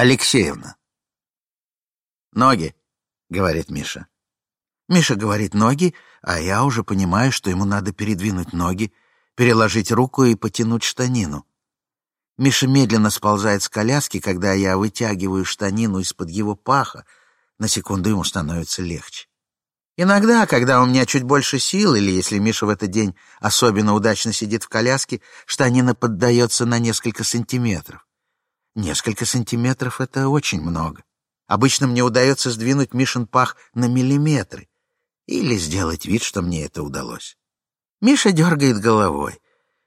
Алексеевна. «Ноги», — говорит Миша. Миша говорит «ноги», а я уже понимаю, что ему надо передвинуть ноги, переложить руку и потянуть штанину. Миша медленно сползает с коляски, когда я вытягиваю штанину из-под его паха. На секунду ему становится легче. Иногда, когда у меня чуть больше сил, или если Миша в этот день особенно удачно сидит в коляске, штанина поддается на несколько сантиметров. Несколько сантиметров — это очень много. Обычно мне удается сдвинуть Мишин пах на миллиметры или сделать вид, что мне это удалось. Миша дергает головой.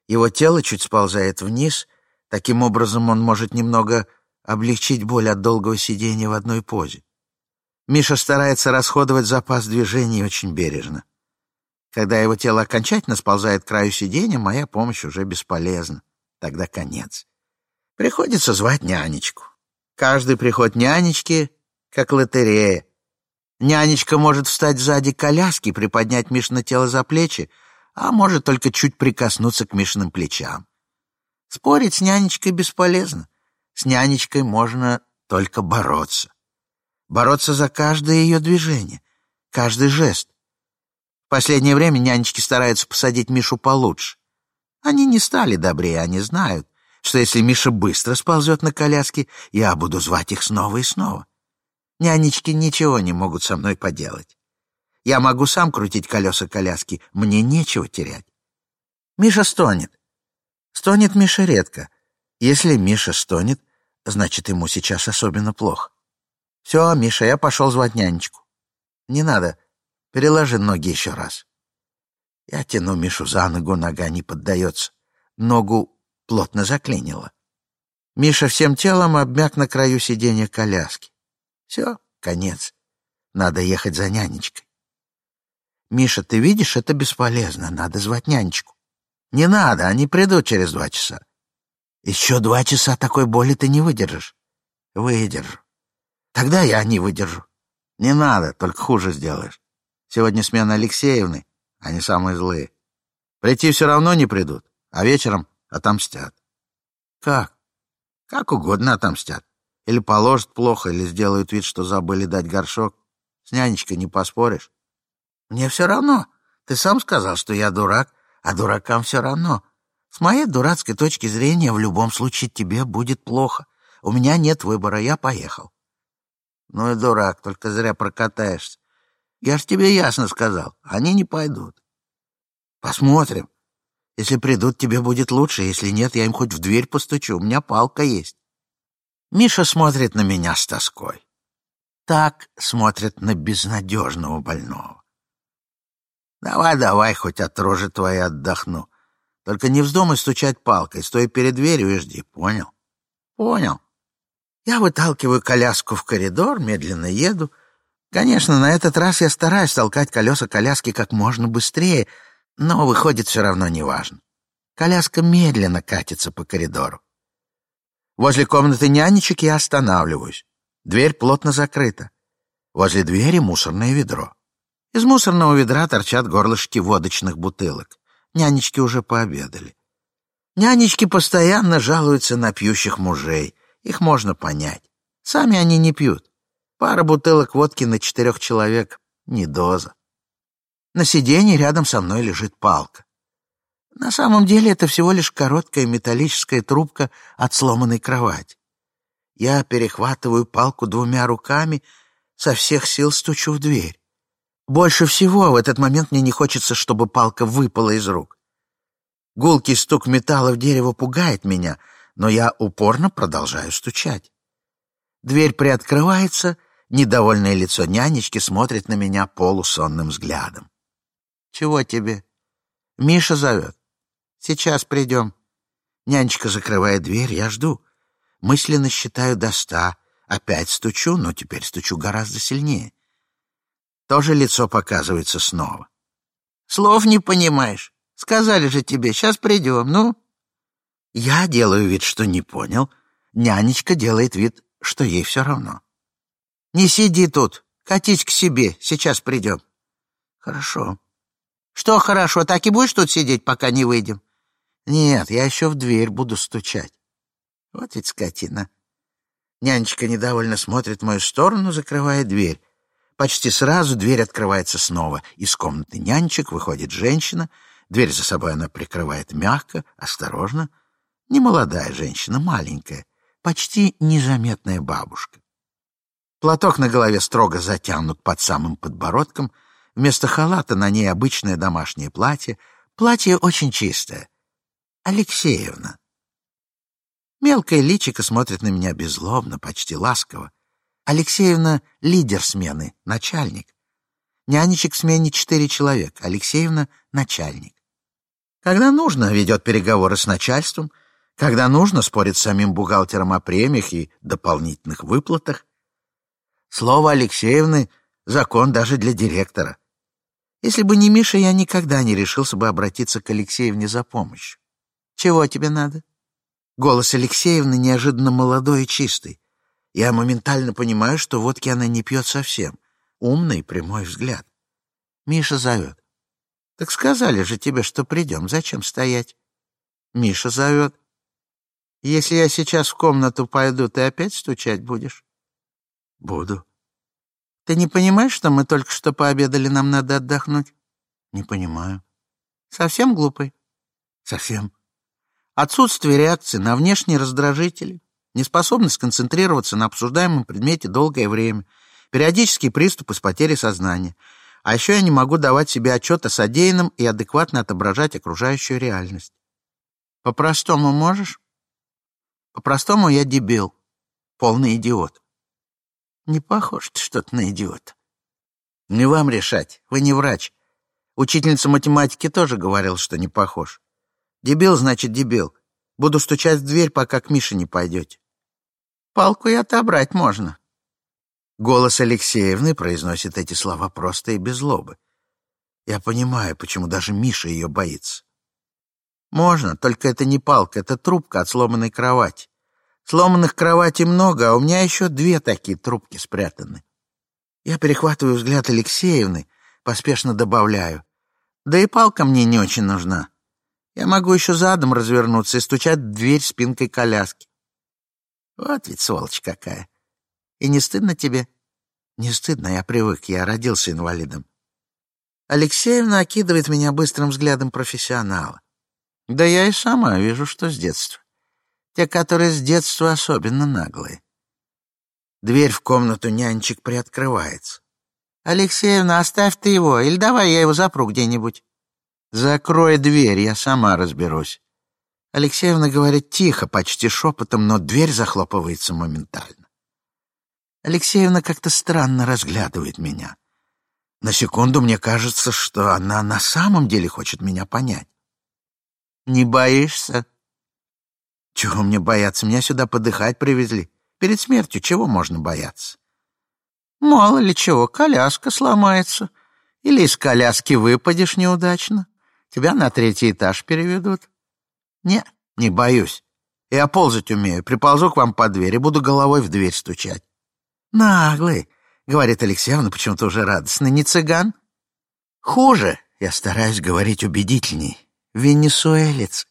Его тело чуть сползает вниз. Таким образом, он может немного облегчить боль от долгого сидения в одной позе. Миша старается расходовать запас движений очень бережно. Когда его тело окончательно сползает к краю сиденья, моя помощь уже бесполезна. Тогда конец. Приходится звать нянечку. Каждый приход нянечки как лотерея. Нянечка может встать сзади коляски, приподнять Мишина тело за плечи, а может только чуть прикоснуться к Мишиным плечам. Спорить с нянечкой бесполезно. С нянечкой можно только бороться. Бороться за каждое ее движение, каждый жест. В последнее время нянечки стараются посадить Мишу получше. Они не стали добрее, они знают, что если Миша быстро сползет на коляске, я буду звать их снова и снова. Нянечки ничего не могут со мной поделать. Я могу сам крутить колеса коляски, мне нечего терять. Миша стонет. Стонет Миша редко. Если Миша стонет, значит, ему сейчас особенно плохо. Все, Миша, я пошел звать нянечку. Не надо, переложи ноги еще раз. Я тяну Мишу за ногу, нога не поддается. Ногу плотно заклинило. Миша всем телом обмяк на краю сиденья коляски. Все, конец. Надо ехать за нянечкой. Миша, ты видишь, это бесполезно. Надо звать нянечку. Не надо, они придут через два часа. Еще два часа такой боли ты не выдержишь. Выдержу. Тогда я не выдержу. Не надо, только хуже сделаешь. Сегодня смена Алексеевны, они самые злые. Прийти все равно не придут, а вечером отомстят. Как? Как угодно отомстят. Или положат плохо, или сделают вид, что забыли дать горшок. С нянечкой не поспоришь. Мне все равно. Ты сам сказал, что я дурак, а дуракам все равно. С моей дурацкой точки зрения, в любом случае тебе будет плохо. У меня нет выбора, я поехал. Ну и дурак, только зря прокатаешься. Я ж тебе ясно сказал, они не пойдут. Посмотрим. Если придут, тебе будет лучше. Если нет, я им хоть в дверь постучу. У меня палка есть. Миша смотрит на меня с тоской. Так смотрит на безнадежного больного. Давай, давай, хоть от рожи твоей отдохну. Только не вздумай стучать палкой. Стой перед дверью и жди. Понял? Понял. Я выталкиваю коляску в коридор, медленно еду. Конечно, на этот раз я стараюсь толкать колеса коляски как можно быстрее, но выходит все равно неважно. Коляска медленно катится по коридору. Возле комнаты нянечек я останавливаюсь. Дверь плотно закрыта. Возле двери мусорное ведро. Из мусорного ведра торчат горлышки водочных бутылок. Нянечки уже пообедали. Нянечки постоянно жалуются на пьющих мужей. Их можно понять. Сами они не пьют. Пара бутылок водки на четырех человек — не доза. На сиденье рядом со мной лежит палка. На самом деле это всего лишь короткая металлическая трубка от сломанной кровати. Я перехватываю палку двумя руками, со всех сил стучу в дверь. Больше всего в этот момент мне не хочется, чтобы палка выпала из рук. Гулкий стук металла в дерево пугает меня, но я упорно продолжаю стучать. Дверь приоткрывается, недовольное лицо нянечки смотрит на меня полусонным взглядом. Чего тебе? Миша зовет. Сейчас придем. Нянечка закрывает дверь, я жду. Мысленно считаю до ста. Опять стучу, но теперь стучу гораздо сильнее. Тоже лицо показывается снова. Слов не понимаешь. Сказали же тебе, сейчас придем, ну? Я делаю вид, что не понял. Нянечка делает вид, что ей все равно. Не сиди тут, катись к себе, сейчас придем. Хорошо. Что хорошо, так и будешь тут сидеть, пока не выйдем? Нет, я еще в дверь буду стучать. Вот ведь скотина. Нянечка недовольно смотрит в мою сторону, закрывая дверь. Почти сразу дверь открывается снова. Из комнаты нянечек выходит женщина. Дверь за собой она прикрывает мягко, осторожно. Немолодая женщина, маленькая, почти незаметная бабушка. Платок на голове строго затянут под самым подбородком. Вместо халата на ней обычное домашнее платье. Платье очень чистое. Алексеевна. Мелкое личико смотрит на меня беззлобно, почти ласково. Алексеевна — лидер смены, начальник. Нянечек в смене четыре человека, Алексеевна — начальник. Когда нужно, ведет переговоры с начальством, когда нужно, спорит с самим бухгалтером о премиях и дополнительных выплатах. Слово Алексеевны — закон даже для директора. Если бы не Миша, я никогда не решился бы обратиться к Алексеевне за помощью. Чего тебе надо? Голос Алексеевны неожиданно молодой и чистый. Я моментально понимаю, что водки она не пьет совсем. Умный, прямой взгляд. Миша зовет. Так сказали же тебе, что придем. Зачем стоять? Миша зовет. Если я сейчас в комнату пойду, ты опять стучать будешь? Буду. Ты не понимаешь, что мы только что пообедали, нам надо отдохнуть? Не понимаю. Совсем глупый? Совсем. Отсутствие реакции на внешние раздражители, неспособность концентрироваться на обсуждаемом предмете долгое время, периодические приступы с потерей сознания. А еще я не могу давать себе отчет о содеянном и адекватно отображать окружающую реальность. По-простому можешь? По-простому я дебил, полный идиот. Не похож ты что-то на идиота. Не вам решать, вы не врач. Учительница математики тоже говорила, что не похож. Дебил, значит, дебил. Буду стучать в дверь, пока к Мише не пойдете. Палку и отобрать можно. Голос Алексеевны произносит эти слова просто и без злобы. Я понимаю, почему даже Миша ее боится. Можно, только это не палка, это трубка от сломанной кровати. Сломанных кроватей много, а у меня еще две такие трубки спрятаны. Я перехватываю взгляд Алексеевны, поспешно добавляю. Да и палка мне не очень нужна. Я могу еще задом развернуться и стучать в дверь спинкой коляски. Вот ведь сволочь какая. И не стыдно тебе? Не стыдно, я привык, я родился инвалидом. Алексеевна окидывает меня быстрым взглядом профессионала. Да я и сама вижу, что с детства. Те, которые с детства особенно наглые. Дверь в комнату нянчик приоткрывается. «Алексеевна, оставь ты его, или давай я его запру где-нибудь». «Закрой дверь, я сама разберусь». Алексеевна говорит тихо, почти шепотом, но дверь захлопывается моментально. Алексеевна как-то странно разглядывает меня. На секунду мне кажется, что она на самом деле хочет меня понять. «Не боишься?» Чего мне бояться? Меня сюда подыхать привезли. Перед смертью чего можно бояться? Мало ли чего, коляска сломается. Или из коляски выпадешь неудачно. Тебя на третий этаж переведут. Не, не боюсь. Я ползать умею. Приползу к вам под дверь и буду головой в дверь стучать. Наглый, говорит Алексеевна почему-то уже радостно. Не цыган? Хуже. Я стараюсь говорить убедительней. Венесуэлец.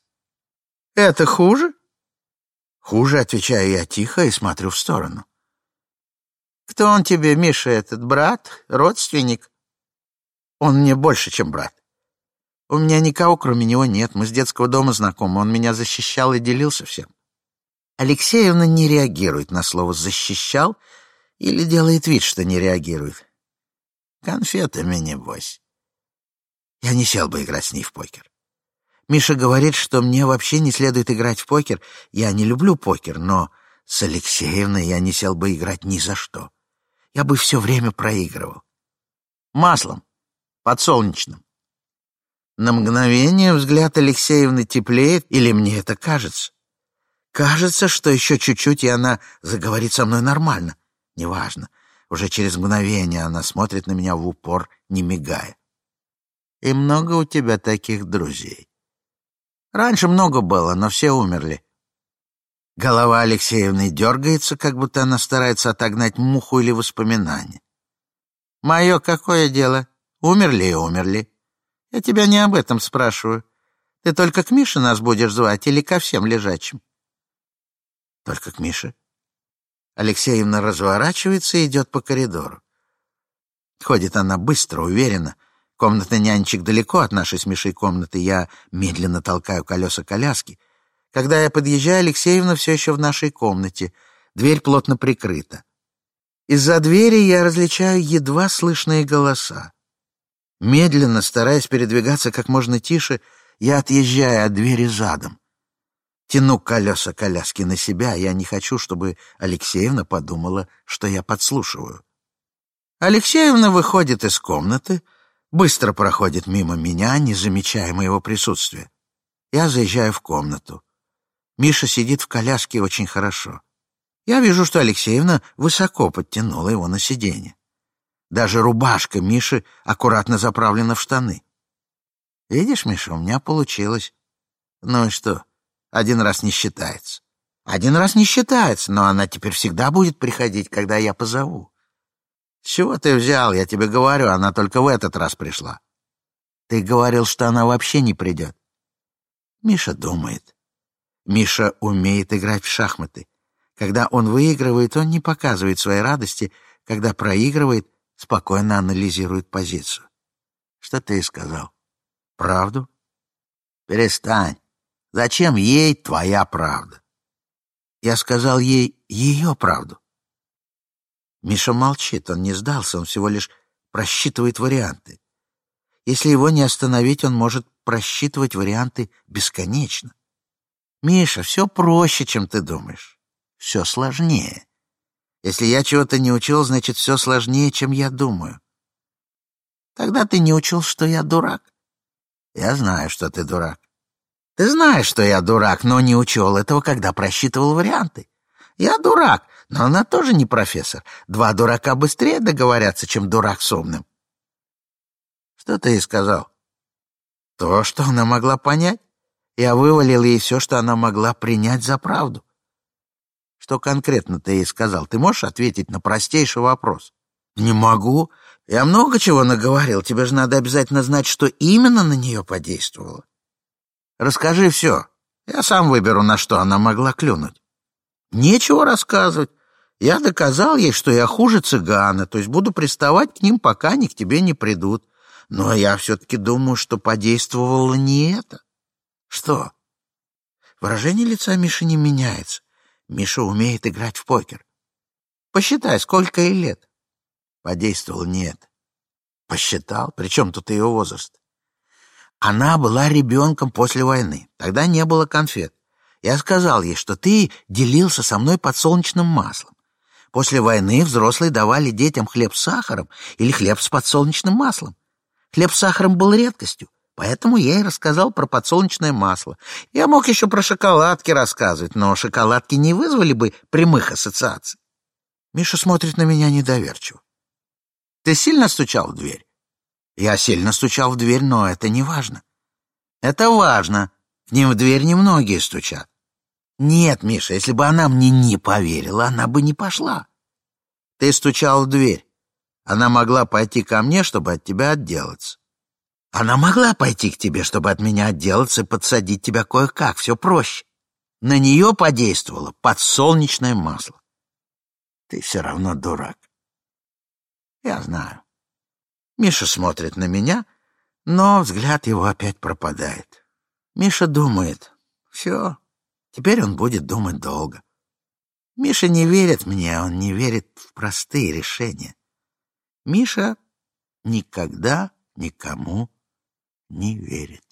Это хуже? Хуже, отвечаю я тихо и смотрю в сторону. Кто он тебе, Миша, этот брат, родственник? Он мне больше, чем брат. У меня никого, кроме него, нет. Мы с детского дома знакомы. Он меня защищал и делился всем. Алексеевна не реагирует на слово «защищал» или делает вид, что не реагирует. Конфетами, небось. Я не сел бы играть с ней в покер. Миша говорит, что мне вообще не следует играть в покер. Я не люблю покер, но с Алексеевной я не сел бы играть ни за что. Я бы все время проигрывал. Маслом, подсолнечным. На мгновение взгляд Алексеевны теплеет, или мне это кажется? Кажется, что еще чуть-чуть, и она заговорит со мной нормально. Неважно. Уже через мгновение она смотрит на меня в упор, не мигая. «И много у тебя таких друзей?» Раньше много было, но все умерли. Голова Алексеевны дергается, как будто она старается отогнать муху или воспоминание. Мое какое дело? Умерли и умерли. Я тебя не об этом спрашиваю. Ты только к Мише нас будешь звать или ко всем лежачим? Только к Мише. Алексеевна разворачивается и идет по коридору. Ходит она быстро, уверенно. Комната нянечек далеко от нашей с Мишей комнаты. Я медленно толкаю колеса коляски. Когда я подъезжаю, Алексеевна все еще в нашей комнате. Дверь плотно прикрыта. Из-за двери я различаю едва слышные голоса. Медленно, стараясь передвигаться как можно тише, я отъезжаю от двери задом. Тяну колеса коляски на себя, я не хочу, чтобы Алексеевна подумала, что я подслушиваю. Алексеевна выходит из комнаты, быстро проходит мимо меня, не замечая моего присутствия. Я заезжаю в комнату. Миша сидит в коляске очень хорошо. Я вижу, что Алексеевна высоко подтянула его на сиденье. Даже рубашка Миши аккуратно заправлена в штаны. Видишь, Миша, у меня получилось. Ну и что? Один раз не считается. Один раз не считается, но она теперь всегда будет приходить, когда я позову. Чего ты взял? Я тебе говорю, она только в этот раз пришла. Ты говорил, что она вообще не придет. Миша думает. Миша умеет играть в шахматы. Когда он выигрывает, он не показывает своей радости. Когда проигрывает, спокойно анализирует позицию. Что ты сказал? Правду? Перестань. Зачем ей твоя правда? Я сказал ей ее правду. Миша молчит, он не сдался, он всего лишь просчитывает варианты. Если его не остановить, он может просчитывать варианты бесконечно. Миша, все проще, чем ты думаешь. Все сложнее. Если я чего-то не учил, значит, все сложнее, чем я думаю. Тогда ты не учил, что я дурак. Я знаю, что ты дурак. Ты знаешь, что я дурак, но не учел этого, когда просчитывал варианты. Я дурак, но она тоже не профессор. Два дурака быстрее договорятся, чем дурак с умным. Что ты ей сказал? То, что она могла понять. Я вывалил ей все, что она могла принять за правду. Что конкретно ты ей сказал? Ты можешь ответить на простейший вопрос? Не могу. Я много чего наговорил. Тебе же надо обязательно знать, что именно на нее подействовало. Расскажи все. Я сам выберу, на что она могла клюнуть. Нечего рассказывать. Я доказал ей, что я хуже цыгана, то есть буду приставать к ним, пока они к тебе не придут. Но я все-таки думаю, что подействовало не это. Что? Выражение лица Миши не меняется. Миша умеет играть в покер. Посчитай, сколько ей лет. Подействовало не это. Посчитал, причем тут ее возраст. Она была ребенком после войны. Тогда не было конфет. Я сказал ей, что ты делился со мной подсолнечным маслом. После войны взрослые давали детям хлеб с сахаром или хлеб с подсолнечным маслом. Хлеб с сахаром был редкостью, поэтому я ей рассказал про подсолнечное масло. Я мог еще про шоколадки рассказывать, но шоколадки не вызвали бы прямых ассоциаций. Миша смотрит на меня недоверчиво. Ты сильно стучал в дверь? Я сильно стучал в дверь, но это не важно. Это важно. К ним в дверь немногие стучат. Нет, Миша, если бы она мне не поверила, она бы не пошла. Ты стучал в дверь. Она могла пойти ко мне, чтобы от тебя отделаться. Она могла пойти к тебе, чтобы от меня отделаться и подсадить тебя кое-как, все проще. На нее подействовало подсолнечное масло. Ты все равно дурак. Я знаю. Миша смотрит на меня, но взгляд его опять пропадает. Миша думает. Все, теперь он будет думать долго. Миша не верит мне, он не верит в простые решения. Миша никогда никому не верит.